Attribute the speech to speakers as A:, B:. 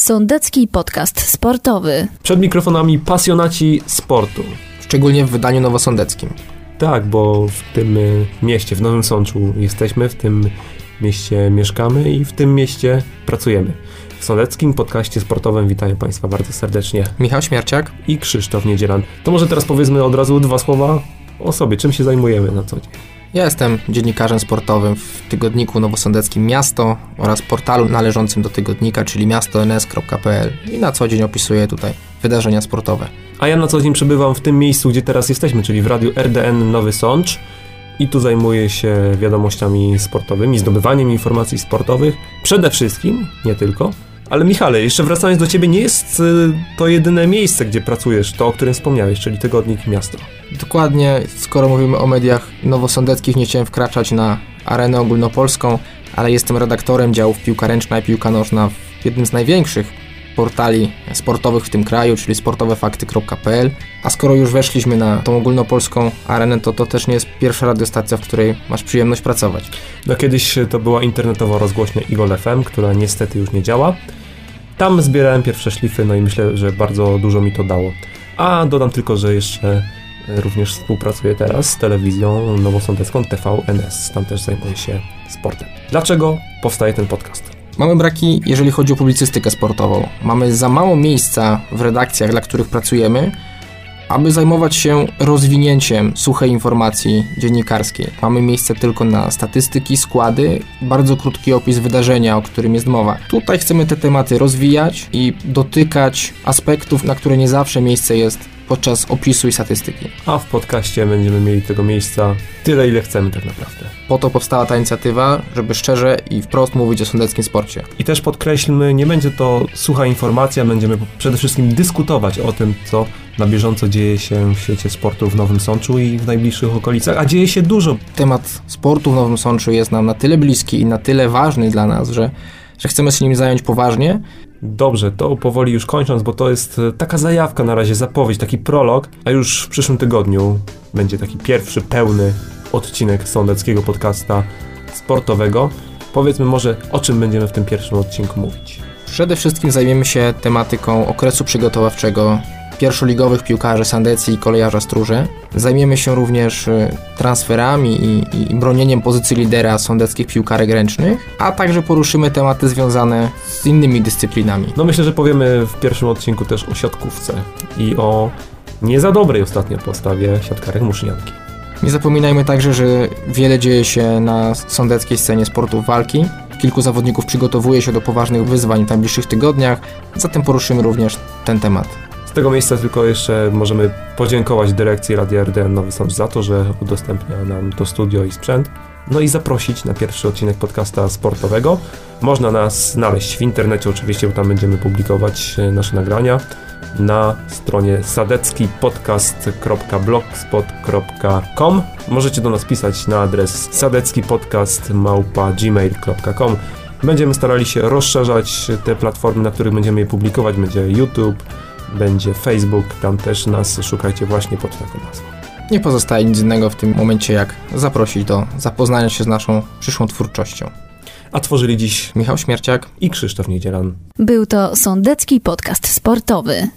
A: Sądecki podcast sportowy.
B: Przed mikrofonami pasjonaci sportu.
C: Szczególnie w wydaniu nowosądeckim.
B: Tak, bo w tym y, mieście, w Nowym Sączu jesteśmy, w tym mieście mieszkamy i w tym mieście pracujemy. W Sądeckim podcaście sportowym witają Państwa bardzo serdecznie
C: Michał Śmierciak.
B: i Krzysztof Niedzielan. To może teraz powiedzmy od razu dwa słowa o sobie, czym się zajmujemy na co dzień.
C: Ja jestem dziennikarzem sportowym w tygodniku nowosądeckim Miasto oraz portalu należącym do tygodnika, czyli miastons.pl i na co dzień opisuję tutaj wydarzenia sportowe.
B: A ja na co dzień przebywam w tym miejscu, gdzie teraz jesteśmy, czyli w radiu RDN Nowy Sącz. I tu zajmuję się wiadomościami sportowymi, zdobywaniem informacji sportowych. Przede wszystkim, nie tylko. Ale Michale, jeszcze wracając do ciebie, nie jest y, to jedyne miejsce, gdzie pracujesz, to o którym wspomniałeś, czyli tygodnik Miasto.
C: Dokładnie, skoro mówimy o mediach nowosądeckich, nie chciałem wkraczać na arenę ogólnopolską, ale jestem redaktorem działów piłka ręczna i piłka nożna w jednym z największych portali sportowych w tym kraju, czyli sportowefakty.pl. A skoro już weszliśmy na tą ogólnopolską arenę, to to też nie jest pierwsza radiostacja, w której masz przyjemność pracować.
B: No kiedyś to była internetowa rozgłośnia Igol FM, która niestety już nie działa. Tam zbierałem pierwsze szlify, no i myślę, że bardzo dużo mi to dało. A dodam tylko, że jeszcze e, również współpracuję teraz z telewizją nowosądecką TVNS. Tam też zajmuję się sportem. Dlaczego powstaje ten podcast?
C: Mamy braki, jeżeli chodzi o publicystykę sportową. Mamy za mało miejsca w redakcjach, dla których pracujemy, aby zajmować się rozwinięciem suchej informacji dziennikarskiej. Mamy miejsce tylko na statystyki, składy, bardzo krótki opis wydarzenia, o którym jest mowa. Tutaj chcemy te tematy rozwijać i dotykać aspektów, na które nie zawsze miejsce jest podczas opisu i statystyki.
B: A w podcaście będziemy mieli tego miejsca tyle, ile chcemy tak naprawdę.
C: Po to powstała ta inicjatywa, żeby szczerze i wprost mówić o sądeckim sporcie.
B: I też podkreślmy, nie będzie to sucha informacja, będziemy przede wszystkim dyskutować o tym, co na bieżąco dzieje się w świecie sportu w Nowym Sączu i w najbliższych okolicach, a dzieje się dużo.
C: Temat sportu w Nowym Sączu jest nam na tyle bliski i na tyle ważny dla nas, że, że chcemy się nim zająć poważnie.
B: Dobrze, to powoli już kończąc, bo to jest e, taka zajawka na razie, zapowiedź, taki prolog, a już w przyszłym tygodniu będzie taki pierwszy pełny odcinek sądeckiego podcasta sportowego. Powiedzmy może, o czym będziemy w tym pierwszym odcinku mówić.
C: Przede wszystkim zajmiemy się tematyką okresu przygotowawczego pierwszoligowych piłkarzy Sandecji i kolejarza Stróże. Zajmiemy się również y, transferami i, i bronieniem pozycji lidera sądeckich piłkarek ręcznych, a także poruszymy tematy związane z innymi dyscyplinami.
B: No myślę, że powiemy w pierwszym odcinku też o siatkówce i o nie za dobrej ostatnio postawie siatkarek Muszynianki.
C: Nie zapominajmy także, że wiele dzieje się na sądeckiej scenie sportów walki. Kilku zawodników przygotowuje się do poważnych wyzwań w najbliższych tygodniach, zatem poruszymy również ten temat.
B: Z tego miejsca tylko jeszcze możemy podziękować dyrekcji Radia RDN Nowy Sącz za to, że udostępnia nam to studio i sprzęt. No i zaprosić na pierwszy odcinek podcasta sportowego. Można nas znaleźć w internecie oczywiście, bo tam będziemy publikować e, nasze nagrania na stronie sadeckipodcast.blogspot.com Możecie do nas pisać na adres sadeckipodcast.gmail.com Będziemy starali się rozszerzać te platformy, na których będziemy je publikować. Będzie YouTube, będzie Facebook, tam też nas szukajcie właśnie pod taką nazwą.
C: Nie pozostaje nic innego w tym momencie, jak zaprosić do zapoznania się z naszą przyszłą twórczością.
B: A tworzyli dziś
C: Michał Śmierciak
B: i Krzysztof Niedzielan.
A: Był to Sądecki podcast sportowy.